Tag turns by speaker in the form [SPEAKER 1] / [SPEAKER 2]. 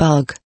[SPEAKER 1] bug.